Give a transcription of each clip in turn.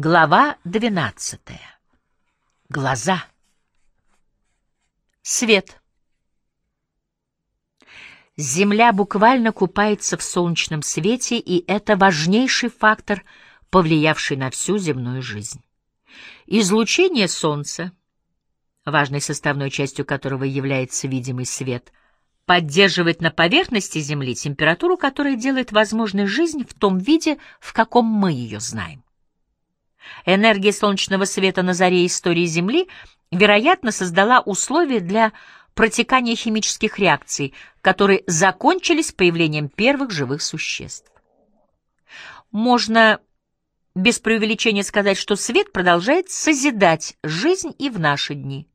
Глава двенадцатая. Глаза. Свет. Земля буквально купается в солнечном свете, и это важнейший фактор, повлиявший на всю земную жизнь. Излучение Солнца, важной составной частью которого является видимый свет, поддерживает на поверхности Земли температуру, которая делает возможной жизнь в том виде, в каком мы ее знаем. Энергия солнечного света на заре истории Земли, вероятно, создала условия для протекания химических реакций, которые закончились появлением первых живых существ. Можно без преувеличения сказать, что свет продолжает созидать жизнь и в наши дни.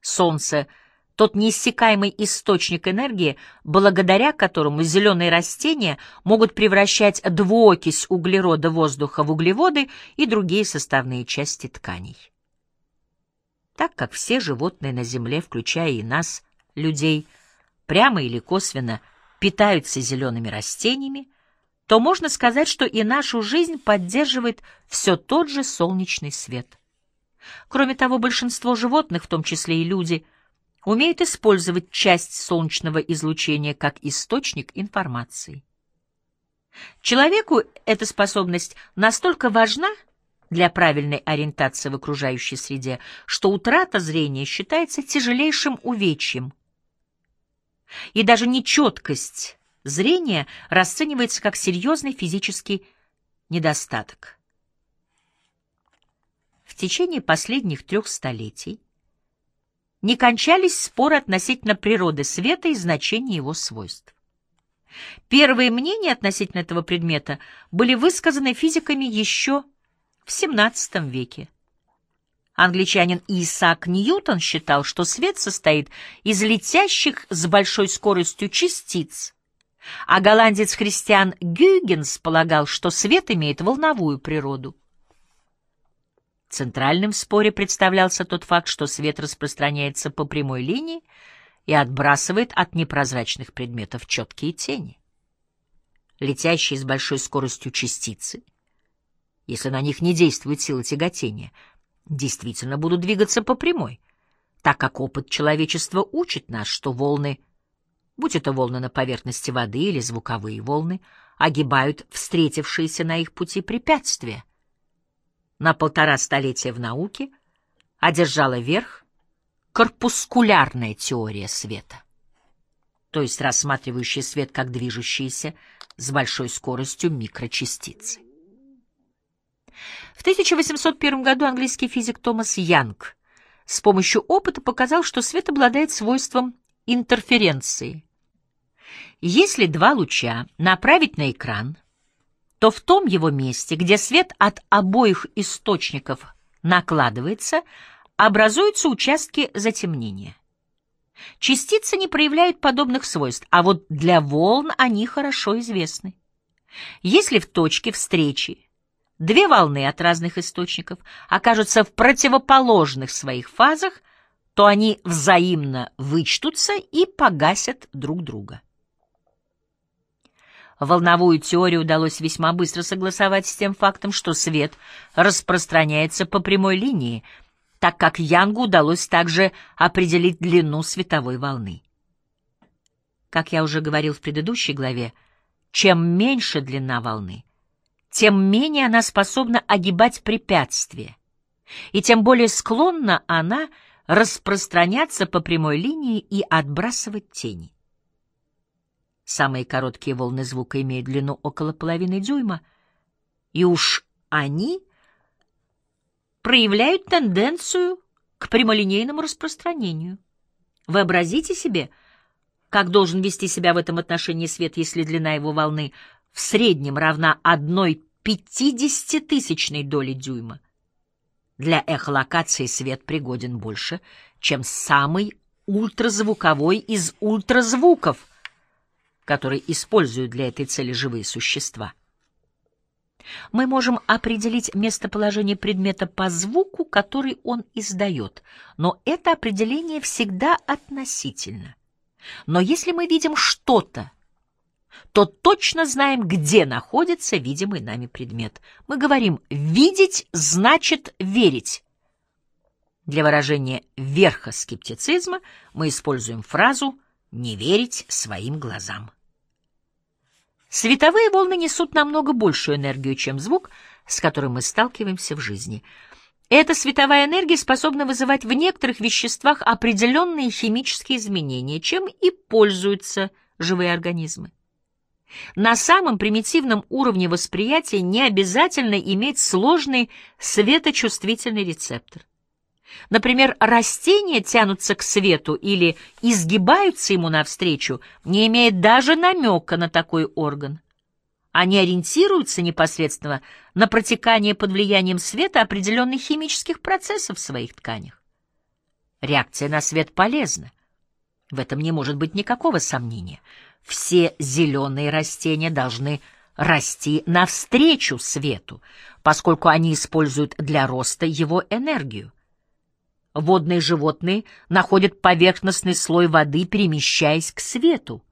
Солнце — тот неиссякаемый источник энергии, благодаря которому зеленые растения могут превращать двуокись углерода воздуха в углеводы и другие составные части тканей. Так как все животные на Земле, включая и нас, людей, прямо или косвенно питаются зелеными растениями, то можно сказать, что и нашу жизнь поддерживает все тот же солнечный свет. Кроме того, большинство животных, в том числе и люди, умеют использовать часть солнечного излучения как источник информации. Человеку эта способность настолько важна для правильной ориентации в окружающей среде, что утрата зрения считается тяжелейшим увечьем. И даже нечеткость зрения расценивается как серьезный физический недостаток. В течение последних трех столетий не кончались споры относительно природы света и значения его свойств. Первые мнения относительно этого предмета были высказаны физиками еще в XVII веке. Англичанин Исаак Ньютон считал, что свет состоит из летящих с большой скоростью частиц, а голландец Христиан Гюйгенс полагал, что свет имеет волновую природу. Центральным в споре представлялся тот факт, что свет распространяется по прямой линии и отбрасывает от непрозрачных предметов четкие тени. Летящие с большой скоростью частицы, если на них не действует сила тяготения, действительно будут двигаться по прямой, так как опыт человечества учит нас, что волны, будь это волны на поверхности воды или звуковые волны, огибают встретившиеся на их пути препятствия — на полтора столетия в науке одержала верх корпускулярная теория света, то есть рассматривающая свет как движущиеся с большой скоростью микрочастицы. В 1801 году английский физик Томас Янг с помощью опыта показал, что свет обладает свойством интерференции. Если два луча направить на экран, то в том его месте, где свет от обоих источников накладывается, образуются участки затемнения. Частицы не проявляют подобных свойств, а вот для волн они хорошо известны. Если в точке встречи две волны от разных источников окажутся в противоположных своих фазах, то они взаимно вычтутся и погасят друг друга. Волновую теорию удалось весьма быстро согласовать с тем фактом, что свет распространяется по прямой линии, так как Янгу удалось также определить длину световой волны. Как я уже говорил в предыдущей главе, чем меньше длина волны, тем менее она способна огибать препятствия, и тем более склонна она распространяться по прямой линии и отбрасывать тени. Самые короткие волны звука имеют длину около половины дюйма, и уж они проявляют тенденцию к прямолинейному распространению. Вообразите себе, как должен вести себя в этом отношении свет, если длина его волны в среднем равна одной пятидесятитысячной доли дюйма. Для эхолокации свет пригоден больше, чем самый ультразвуковой из ультразвуков — который используют для этой цели живые существа. Мы можем определить местоположение предмета по звуку, который он издает, но это определение всегда относительно. Но если мы видим что-то, то точно знаем, где находится видимый нами предмет. Мы говорим «видеть значит верить». Для выражения верха скептицизма мы используем фразу «не верить своим глазам». Световые волны несут намного большую энергию, чем звук, с которым мы сталкиваемся в жизни. Эта световая энергия способна вызывать в некоторых веществах определенные химические изменения, чем и пользуются живые организмы. На самом примитивном уровне восприятия не обязательно иметь сложный светочувствительный рецептор. Например, растения тянутся к свету или изгибаются ему навстречу, не имея даже намека на такой орган. Они ориентируются непосредственно на протекание под влиянием света определенных химических процессов в своих тканях. Реакция на свет полезна. В этом не может быть никакого сомнения. Все зеленые растения должны расти навстречу свету, поскольку они используют для роста его энергию. Водные животные находят поверхностный слой воды, перемещаясь к свету.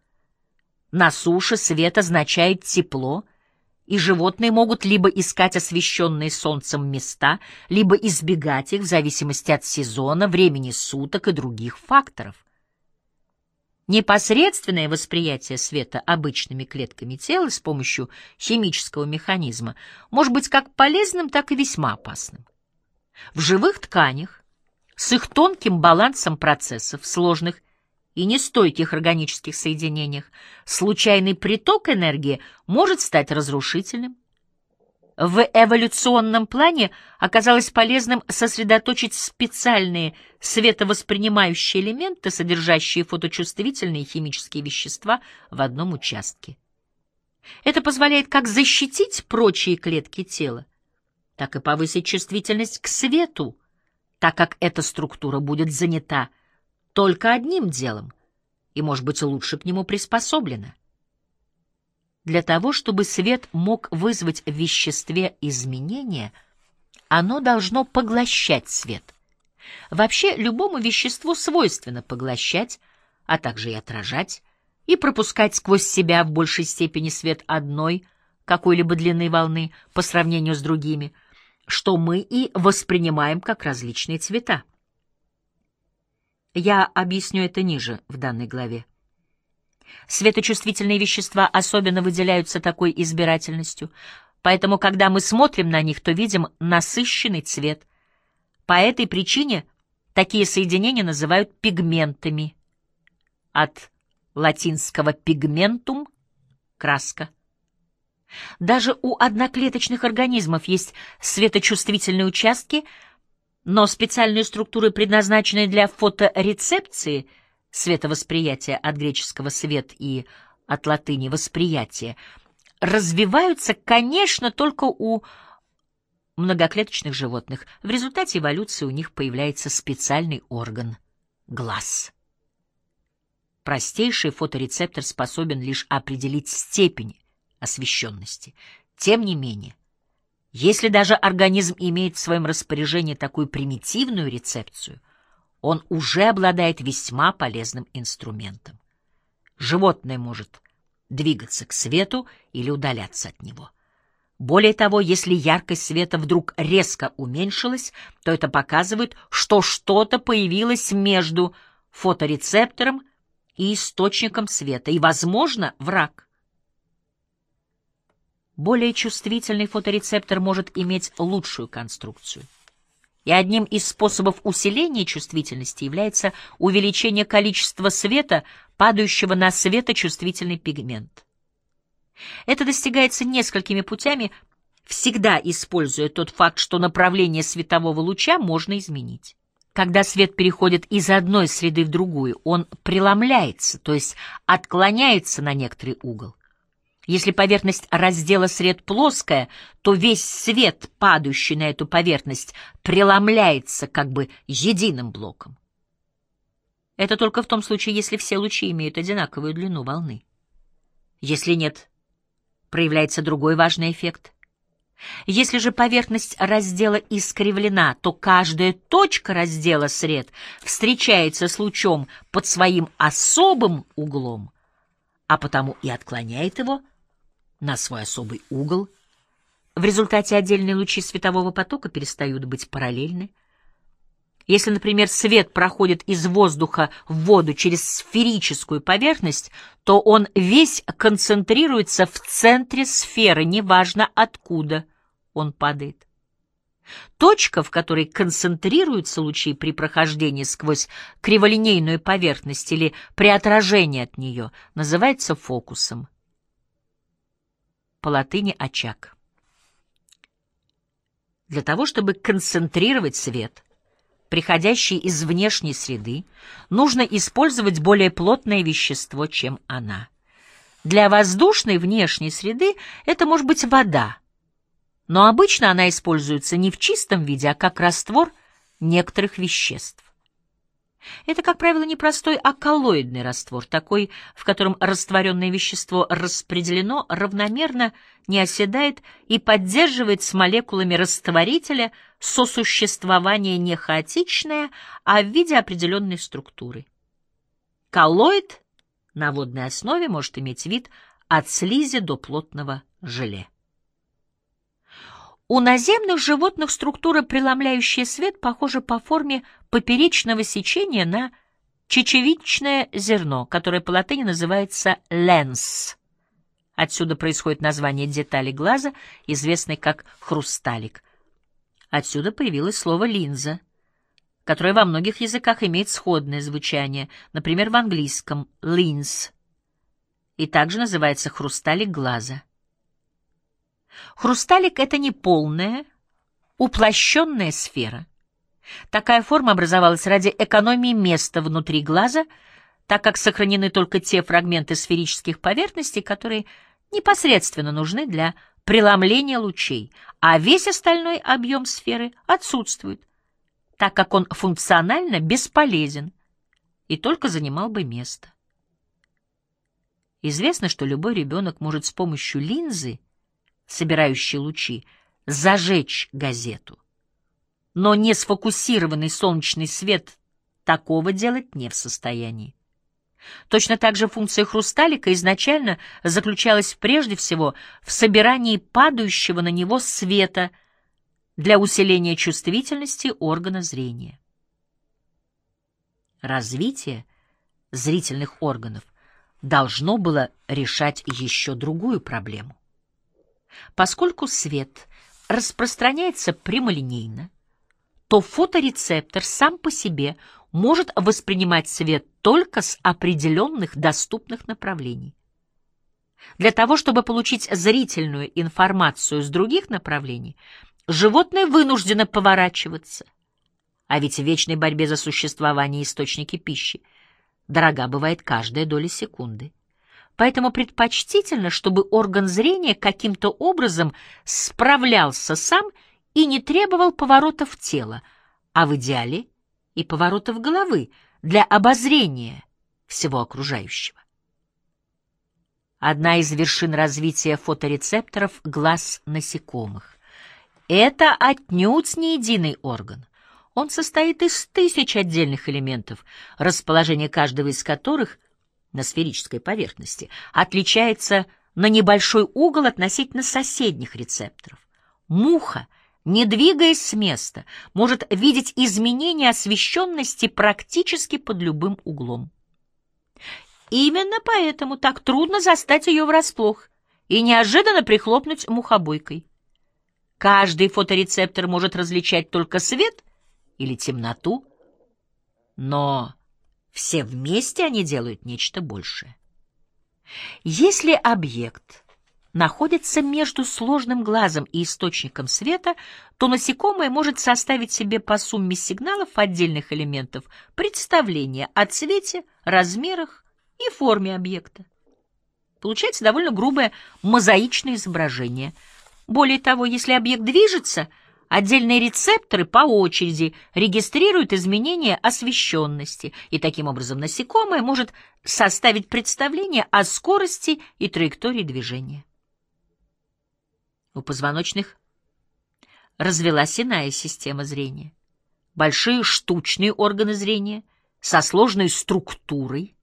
На суше свет означает тепло, и животные могут либо искать освещенные солнцем места, либо избегать их в зависимости от сезона, времени суток и других факторов. Непосредственное восприятие света обычными клетками тела с помощью химического механизма может быть как полезным, так и весьма опасным. В живых тканях с их тонким балансом процессов, сложных и нестойких органических соединениях, случайный приток энергии может стать разрушительным. В эволюционном плане оказалось полезным сосредоточить специальные световоспринимающие элементы, содержащие фоточувствительные химические вещества в одном участке. Это позволяет как защитить прочие клетки тела, так и повысить чувствительность к свету, так как эта структура будет занята только одним делом и, может быть, лучше к нему приспособлена. Для того, чтобы свет мог вызвать в веществе изменения, оно должно поглощать свет. Вообще, любому веществу свойственно поглощать, а также и отражать, и пропускать сквозь себя в большей степени свет одной какой-либо длины волны по сравнению с другими — что мы и воспринимаем как различные цвета. Я объясню это ниже в данной главе. Светочувствительные вещества особенно выделяются такой избирательностью, поэтому, когда мы смотрим на них, то видим насыщенный цвет. По этой причине такие соединения называют пигментами. От латинского «пигментум» — краска. Даже у одноклеточных организмов есть светочувствительные участки, но специальные структуры, предназначенные для фоторецепции, световосприятия от греческого «свет» и от латыни «восприятие», развиваются, конечно, только у многоклеточных животных. В результате эволюции у них появляется специальный орган — глаз. Простейший фоторецептор способен лишь определить степень освещенности. Тем не менее, если даже организм имеет в своем распоряжении такую примитивную рецепцию, он уже обладает весьма полезным инструментом. Животное может двигаться к свету или удаляться от него. Более того, если яркость света вдруг резко уменьшилась, то это показывает, что что-то появилось между фоторецептором и источником света, и, возможно, враг. Более чувствительный фоторецептор может иметь лучшую конструкцию. И одним из способов усиления чувствительности является увеличение количества света, падающего на светочувствительный пигмент. Это достигается несколькими путями, всегда используя тот факт, что направление светового луча можно изменить. Когда свет переходит из одной среды в другую, он преломляется, то есть отклоняется на некоторый угол. Если поверхность раздела сред плоская, то весь свет, падающий на эту поверхность, преломляется как бы единым блоком. Это только в том случае, если все лучи имеют одинаковую длину волны. Если нет, проявляется другой важный эффект. Если же поверхность раздела искривлена, то каждая точка раздела сред встречается с лучом под своим особым углом — а потому и отклоняет его на свой особый угол. В результате отдельные лучи светового потока перестают быть параллельны. Если, например, свет проходит из воздуха в воду через сферическую поверхность, то он весь концентрируется в центре сферы, неважно откуда он падает. Точка, в которой концентрируются лучи при прохождении сквозь криволинейную поверхность или при отражении от нее, называется фокусом. По латыни «очаг». Для того, чтобы концентрировать свет, приходящий из внешней среды, нужно использовать более плотное вещество, чем она. Для воздушной внешней среды это может быть вода, но обычно она используется не в чистом виде, а как раствор некоторых веществ. Это, как правило, не простой, а коллоидный раствор, такой, в котором растворенное вещество распределено равномерно, не оседает и поддерживает с молекулами растворителя сосуществование не хаотичное, а в виде определенной структуры. Коллоид на водной основе может иметь вид от слизи до плотного желе. У наземных животных структура, преломляющая свет, похожа по форме поперечного сечения на чечевичное зерно, которое по латыни называется ленс. Отсюда происходит название детали глаза, известной как хрусталик. Отсюда появилось слово «линза», которое во многих языках имеет сходное звучание, например, в английском «lens», и также называется хрусталик глаза. Хрусталик — это не полная, уплощенная сфера. Такая форма образовалась ради экономии места внутри глаза, так как сохранены только те фрагменты сферических поверхностей, которые непосредственно нужны для преломления лучей, а весь остальной объем сферы отсутствует, так как он функционально бесполезен и только занимал бы место. Известно, что любой ребенок может с помощью линзы собирающий лучи, зажечь газету. Но не сфокусированный солнечный свет такого делать не в состоянии. Точно так же функция хрусталика изначально заключалась прежде всего в собирании падающего на него света для усиления чувствительности органа зрения. Развитие зрительных органов должно было решать еще другую проблему. Поскольку свет распространяется прямолинейно, то фоторецептор сам по себе может воспринимать свет только с определенных доступных направлений. Для того, чтобы получить зрительную информацию с других направлений, животное вынуждено поворачиваться. А ведь в вечной борьбе за существование источники пищи дорога бывает каждая доля секунды. Поэтому предпочтительно, чтобы орган зрения каким-то образом справлялся сам и не требовал поворотов тела, а в идеале и поворотов головы для обозрения всего окружающего. Одна из вершин развития фоторецепторов — глаз насекомых. Это отнюдь не единый орган. Он состоит из тысяч отдельных элементов, расположение каждого из которых — на сферической поверхности отличается на небольшой угол относительно соседних рецепторов. Муха, не двигаясь с места, может видеть изменения освещенности практически под любым углом. Именно поэтому так трудно застать ее врасплох и неожиданно прихлопнуть мухобойкой. Каждый фоторецептор может различать только свет или темноту, но все вместе они делают нечто большее. Если объект находится между сложным глазом и источником света, то насекомое может составить себе по сумме сигналов отдельных элементов представление о цвете, размерах и форме объекта. Получается довольно грубое мозаичное изображение. Более того, если объект движется – Отдельные рецепторы по очереди регистрируют изменения освещенности, и таким образом насекомое может составить представление о скорости и траектории движения. У позвоночных развелась иная система зрения. Большие штучные органы зрения со сложной структурой,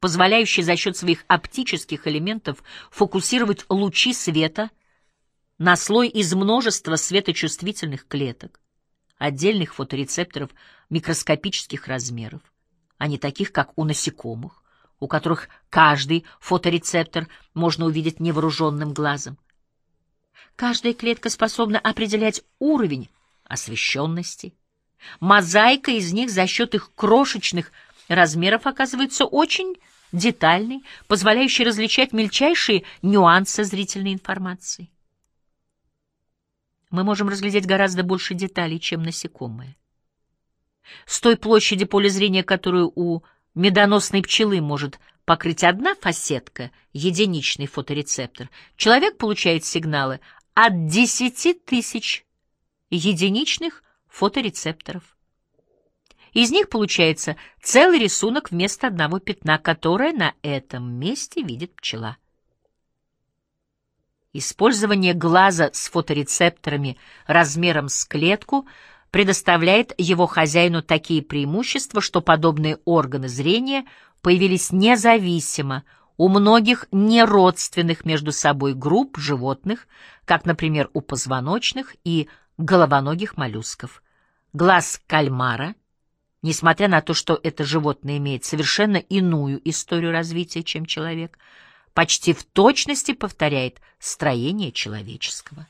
позволяющий за счет своих оптических элементов фокусировать лучи света на слой из множества светочувствительных клеток, отдельных фоторецепторов микроскопических размеров, а не таких, как у насекомых, у которых каждый фоторецептор можно увидеть невооруженным глазом. Каждая клетка способна определять уровень освещенности. Мозаика из них за счет их крошечных размеров оказывается очень детальный, позволяющий различать мельчайшие нюансы зрительной информации. Мы можем разглядеть гораздо больше деталей, чем насекомые. С той площади поля зрения, которую у медоносной пчелы может покрыть одна фасетка, единичный фоторецептор, человек получает сигналы от 10 тысяч единичных фоторецепторов. Из них получается целый рисунок вместо одного пятна, которое на этом месте видит пчела. Использование глаза с фоторецепторами размером с клетку предоставляет его хозяину такие преимущества, что подобные органы зрения появились независимо у многих неродственных между собой групп животных, как, например, у позвоночных и головоногих моллюсков. Глаз кальмара — несмотря на то, что это животное имеет совершенно иную историю развития, чем человек, почти в точности повторяет строение человеческого.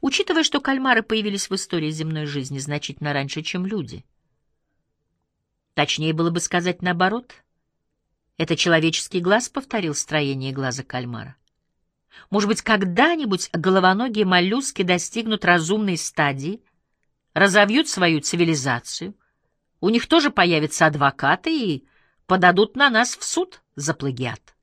Учитывая, что кальмары появились в истории земной жизни значительно раньше, чем люди, точнее было бы сказать наоборот, это человеческий глаз повторил строение глаза кальмара. Может быть, когда-нибудь головоногие моллюски достигнут разумной стадии — разовьют свою цивилизацию, у них тоже появятся адвокаты и подадут на нас в суд за плагиат.